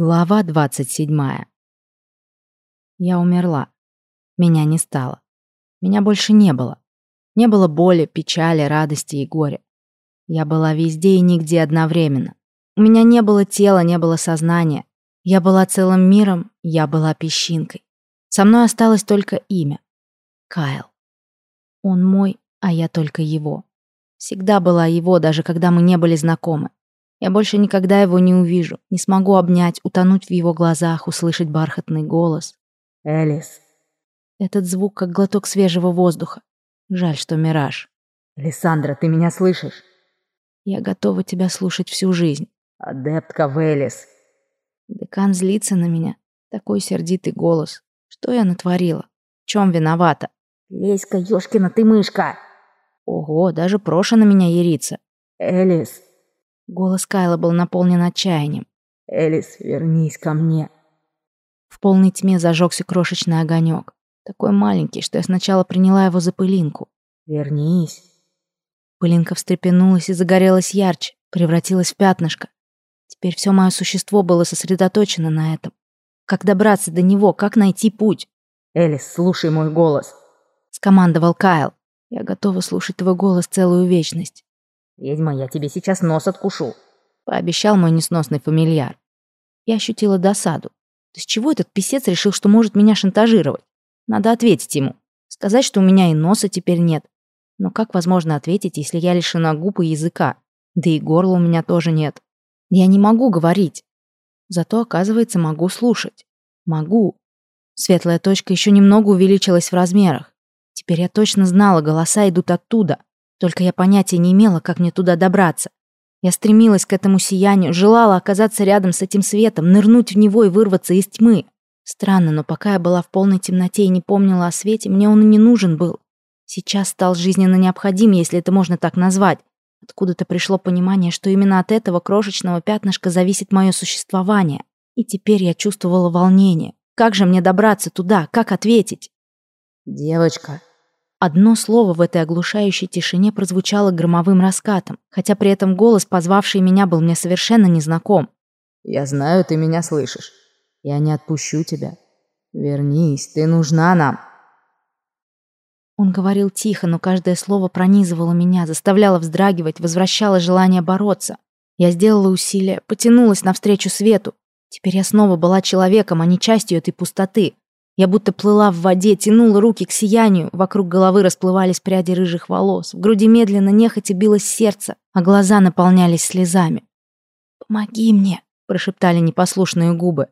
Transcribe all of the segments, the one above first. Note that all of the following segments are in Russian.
Глава 27. Я умерла. Меня не стало. Меня больше не было. Не было боли, печали, радости и горя. Я была везде и нигде одновременно. У меня не было тела, не было сознания. Я была целым миром, я была песчинкой. Со мной осталось только имя. Кайл. Он мой, а я только его. Всегда была его, даже когда мы не были знакомы. Я больше никогда его не увижу, не смогу обнять, утонуть в его глазах, услышать бархатный голос. Элис. Этот звук, как глоток свежего воздуха. Жаль, что мираж. Лиссандра, ты меня слышишь? Я готова тебя слушать всю жизнь. Адептка Велис. Декан злится на меня. Такой сердитый голос. Что я натворила? В чем виновата? Леська, ёшкина ты мышка. Ого, даже Проша на меня ерится. Элис. Голос Кайла был наполнен отчаянием. Элис, вернись ко мне. В полной тьме зажегся крошечный огонек. Такой маленький, что я сначала приняла его за пылинку. Вернись. Пылинка встрепенулась и загорелась ярче, превратилась в пятнышко. Теперь все мое существо было сосредоточено на этом. Как добраться до него, как найти путь? Элис, слушай мой голос. Скомандовал Кайл. Я готова слушать твой голос целую вечность. «Ведьма, я тебе сейчас нос откушу», — пообещал мой несносный фамильяр. Я ощутила досаду. То с чего этот писец решил, что может меня шантажировать? Надо ответить ему. Сказать, что у меня и носа теперь нет. Но как возможно ответить, если я лишена губ и языка? Да и горла у меня тоже нет. Я не могу говорить. Зато, оказывается, могу слушать. Могу. Светлая точка еще немного увеличилась в размерах. Теперь я точно знала, голоса идут оттуда. Только я понятия не имела, как мне туда добраться. Я стремилась к этому сиянию, желала оказаться рядом с этим светом, нырнуть в него и вырваться из тьмы. Странно, но пока я была в полной темноте и не помнила о свете, мне он и не нужен был. Сейчас стал жизненно необходим, если это можно так назвать. Откуда-то пришло понимание, что именно от этого крошечного пятнышка зависит мое существование. И теперь я чувствовала волнение. Как же мне добраться туда? Как ответить? «Девочка», Одно слово в этой оглушающей тишине прозвучало громовым раскатом, хотя при этом голос, позвавший меня, был мне совершенно незнаком. «Я знаю, ты меня слышишь. Я не отпущу тебя. Вернись, ты нужна нам». Он говорил тихо, но каждое слово пронизывало меня, заставляло вздрагивать, возвращало желание бороться. Я сделала усилие, потянулась навстречу свету. Теперь я снова была человеком, а не частью этой пустоты. Я будто плыла в воде, тянула руки к сиянию, вокруг головы расплывались пряди рыжих волос, в груди медленно нехотя билось сердце, а глаза наполнялись слезами. «Помоги мне!» — прошептали непослушные губы.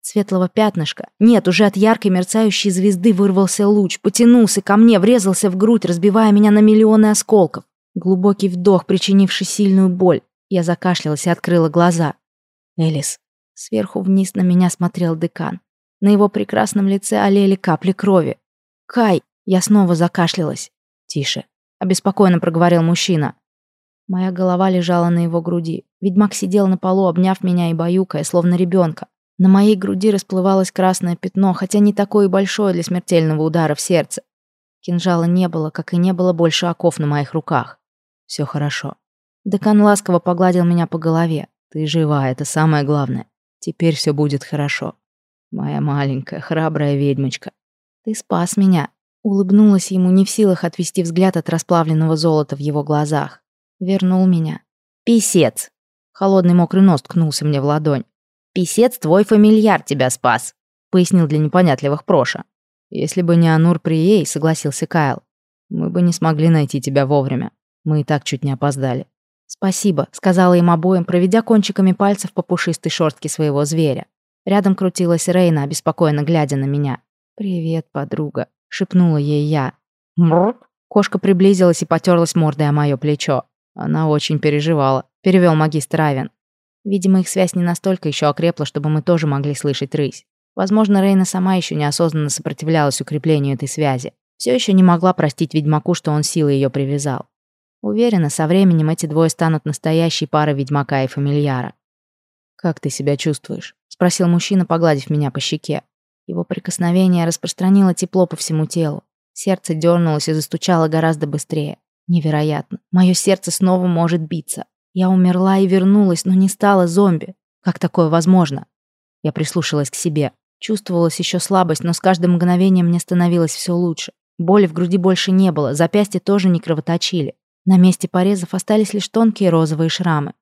Светлого пятнышка. Нет, уже от яркой мерцающей звезды вырвался луч, потянулся ко мне, врезался в грудь, разбивая меня на миллионы осколков. Глубокий вдох, причинивший сильную боль. Я закашлялась и открыла глаза. «Элис». Сверху вниз на меня смотрел декан. На его прекрасном лице олели капли крови. «Кай!» Я снова закашлялась. «Тише!» — обеспокоенно проговорил мужчина. Моя голова лежала на его груди. Ведьмак сидел на полу, обняв меня и баюкая, словно ребенка. На моей груди расплывалось красное пятно, хотя не такое большое для смертельного удара в сердце. Кинжала не было, как и не было больше оков на моих руках. Все хорошо. Декан ласково погладил меня по голове. Ты жива, это самое главное. Теперь все будет хорошо. Моя маленькая, храбрая ведьмочка. Ты спас меня. Улыбнулась ему, не в силах отвести взгляд от расплавленного золота в его глазах. Вернул меня. Писец. Холодный мокрый нос ткнулся мне в ладонь. Писец твой фамильяр тебя спас, пояснил для непонятливых Проша. Если бы не Анур Прией, согласился Кайл, мы бы не смогли найти тебя вовремя. Мы и так чуть не опоздали. «Спасибо», — сказала им обоим, проведя кончиками пальцев по пушистой шорстке своего зверя. Рядом крутилась Рейна, обеспокоенно глядя на меня. «Привет, подруга», — шепнула ей я. «Мрррр». Кошка приблизилась и потерлась мордой о мое плечо. Она очень переживала, перевел магистр Авен. Видимо, их связь не настолько еще окрепла, чтобы мы тоже могли слышать рысь. Возможно, Рейна сама еще неосознанно сопротивлялась укреплению этой связи. Все еще не могла простить ведьмаку, что он силой ее привязал. Уверена, со временем эти двое станут настоящей парой ведьмака и фамильяра. «Как ты себя чувствуешь?» Спросил мужчина, погладив меня по щеке. Его прикосновение распространило тепло по всему телу. Сердце дернулось и застучало гораздо быстрее. Невероятно. Мое сердце снова может биться. Я умерла и вернулась, но не стала зомби. Как такое возможно? Я прислушалась к себе. Чувствовалась еще слабость, но с каждым мгновением мне становилось все лучше. Боли в груди больше не было, запястья тоже не кровоточили. На месте порезов остались лишь тонкие розовые шрамы.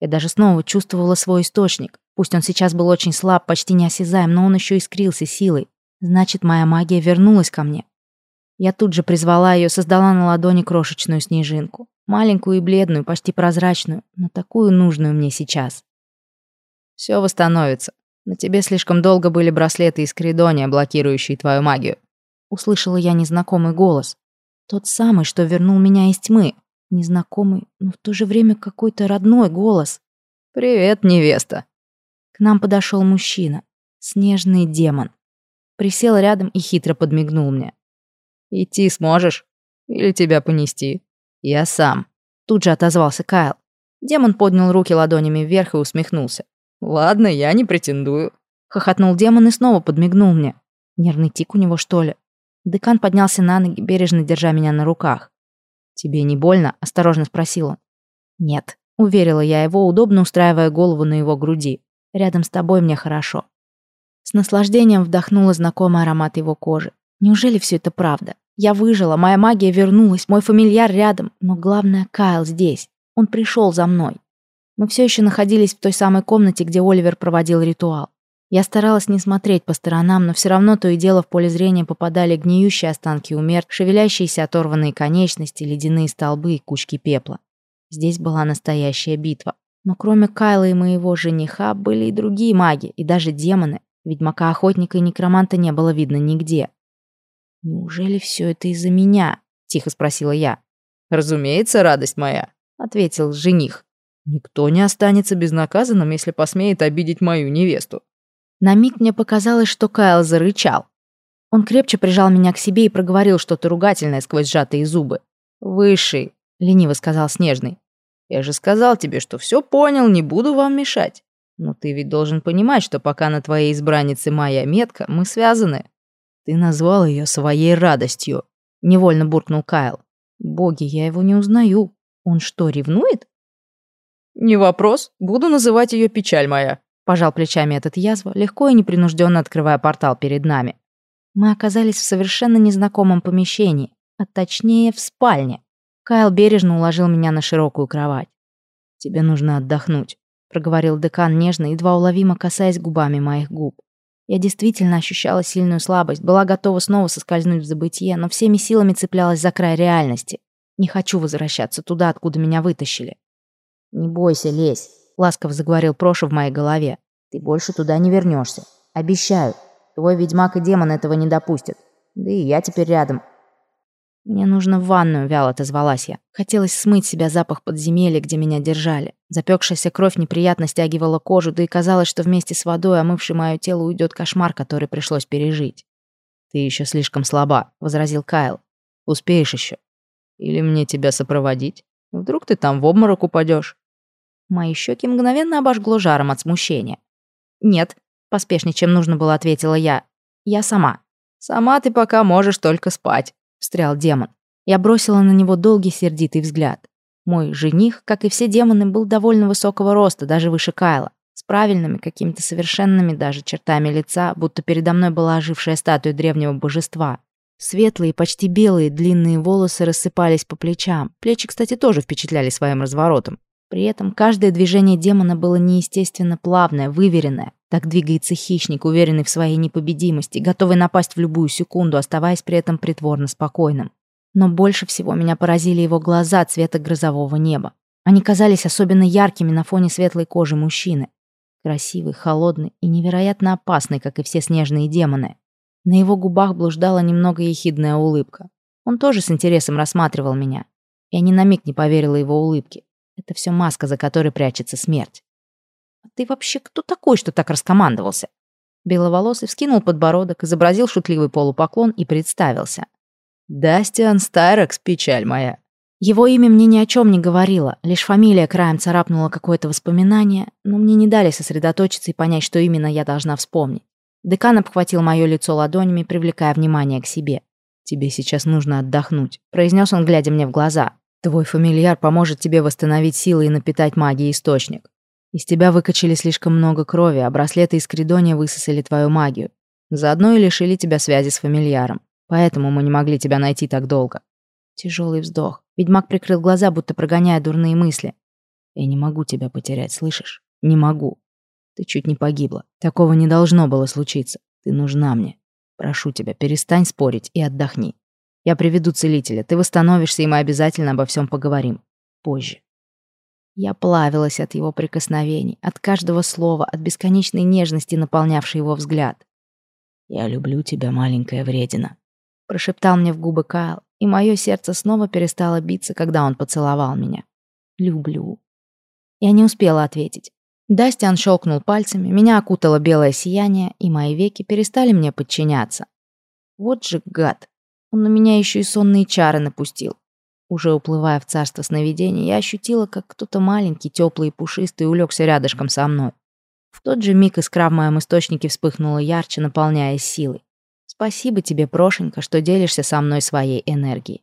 Я даже снова чувствовала свой источник. Пусть он сейчас был очень слаб, почти неосязаем, но он еще искрился силой. Значит, моя магия вернулась ко мне. Я тут же призвала ее, создала на ладони крошечную снежинку. Маленькую и бледную, почти прозрачную, но такую нужную мне сейчас. Все восстановится. На тебе слишком долго были браслеты из Кридония, блокирующие твою магию. Услышала я незнакомый голос. Тот самый, что вернул меня из тьмы. Незнакомый, но в то же время какой-то родной голос. «Привет, невеста!» К нам подошел мужчина. Снежный демон. Присел рядом и хитро подмигнул мне. «Идти сможешь? Или тебя понести?» «Я сам», — тут же отозвался Кайл. Демон поднял руки ладонями вверх и усмехнулся. «Ладно, я не претендую», — хохотнул демон и снова подмигнул мне. Нервный тик у него, что ли? Декан поднялся на ноги, бережно держа меня на руках. «Тебе не больно?» — осторожно спросил он. «Нет», — уверила я его, удобно устраивая голову на его груди. «Рядом с тобой мне хорошо». С наслаждением вдохнула знакомый аромат его кожи. Неужели все это правда? Я выжила, моя магия вернулась, мой фамильяр рядом, но главное, Кайл здесь. Он пришел за мной. Мы все еще находились в той самой комнате, где Оливер проводил ритуал. Я старалась не смотреть по сторонам, но все равно то и дело в поле зрения попадали гниющие останки умер, шевелящиеся оторванные конечности, ледяные столбы и кучки пепла. Здесь была настоящая битва. Но кроме Кайла и моего жениха были и другие маги, и даже демоны. Ведьмака-охотника и некроманта не было видно нигде. «Неужели все это из-за меня?» — тихо спросила я. «Разумеется, радость моя», — ответил жених. «Никто не останется безнаказанным, если посмеет обидеть мою невесту. На миг мне показалось, что Кайл зарычал. Он крепче прижал меня к себе и проговорил что-то ругательное сквозь сжатые зубы. «Высший», — лениво сказал Снежный. «Я же сказал тебе, что все понял, не буду вам мешать. Но ты ведь должен понимать, что пока на твоей избраннице моя метка, мы связаны». «Ты назвал ее своей радостью», — невольно буркнул Кайл. «Боги, я его не узнаю. Он что, ревнует?» «Не вопрос. Буду называть ее печаль моя», Пожал плечами этот язва, легко и непринужденно открывая портал перед нами. Мы оказались в совершенно незнакомом помещении, а точнее в спальне. Кайл бережно уложил меня на широкую кровать. «Тебе нужно отдохнуть», — проговорил декан нежно, едва уловимо касаясь губами моих губ. Я действительно ощущала сильную слабость, была готова снова соскользнуть в забытье, но всеми силами цеплялась за край реальности. Не хочу возвращаться туда, откуда меня вытащили. «Не бойся, лезь», ласково заговорил Проша в моей голове. «Ты больше туда не вернешься. Обещаю. Твой ведьмак и демон этого не допустят. Да и я теперь рядом». «Мне нужно в ванную», — вяло отозвалась я. Хотелось смыть себя запах подземелья, где меня держали. Запекшаяся кровь неприятно стягивала кожу, да и казалось, что вместе с водой, омывшей мое тело, уйдет кошмар, который пришлось пережить. «Ты еще слишком слаба», — возразил Кайл. «Успеешь еще. Или мне тебя сопроводить? Вдруг ты там в обморок упадешь?» Мои щеки мгновенно обожгло жаром от смущения. «Нет», — поспешнее, чем нужно было, ответила я. «Я сама». «Сама ты пока можешь только спать», — встрял демон. Я бросила на него долгий сердитый взгляд. Мой жених, как и все демоны, был довольно высокого роста, даже выше Кайла, с правильными, какими-то совершенными даже чертами лица, будто передо мной была ожившая статуя древнего божества. Светлые, почти белые, длинные волосы рассыпались по плечам. Плечи, кстати, тоже впечатляли своим разворотом. При этом каждое движение демона было неестественно плавное, выверенное. Так двигается хищник, уверенный в своей непобедимости, готовый напасть в любую секунду, оставаясь при этом притворно спокойным. Но больше всего меня поразили его глаза цвета грозового неба. Они казались особенно яркими на фоне светлой кожи мужчины. Красивый, холодный и невероятно опасный, как и все снежные демоны. На его губах блуждала немного ехидная улыбка. Он тоже с интересом рассматривал меня. Я ни на миг не поверила его улыбке. Это все маска, за которой прячется смерть. Ты вообще кто такой, что так раскомандовался? Беловолосый вскинул подбородок, изобразил шутливый полупоклон и представился. «Дастиан Стайрекс, печаль моя». Его имя мне ни о чем не говорило, лишь фамилия краем царапнула какое-то воспоминание, но мне не дали сосредоточиться и понять, что именно я должна вспомнить. Декан обхватил мое лицо ладонями, привлекая внимание к себе. «Тебе сейчас нужно отдохнуть», — произнес он, глядя мне в глаза. Твой фамильяр поможет тебе восстановить силы и напитать магией источник. Из тебя выкачали слишком много крови, а браслеты из Кридония высосали твою магию. Заодно и лишили тебя связи с фамильяром. Поэтому мы не могли тебя найти так долго. Тяжелый вздох. Ведьмак прикрыл глаза, будто прогоняя дурные мысли. Я не могу тебя потерять, слышишь? Не могу. Ты чуть не погибла. Такого не должно было случиться. Ты нужна мне. Прошу тебя, перестань спорить и отдохни. Я приведу целителя, ты восстановишься, и мы обязательно обо всем поговорим. Позже. Я плавилась от его прикосновений, от каждого слова, от бесконечной нежности, наполнявшей его взгляд. «Я люблю тебя, маленькая вредина», — прошептал мне в губы Кайл, и мое сердце снова перестало биться, когда он поцеловал меня. «Люблю». Я не успела ответить. Дастиан щелкнул пальцами, меня окутало белое сияние, и мои веки перестали мне подчиняться. Вот же гад. Он на меня еще и сонные чары напустил. Уже уплывая в царство сновидений, я ощутила, как кто-то маленький, теплый и пушистый улегся рядышком со мной. В тот же миг искра в моем источнике вспыхнула ярче, наполняясь силой. Спасибо тебе, Прошенька, что делишься со мной своей энергией.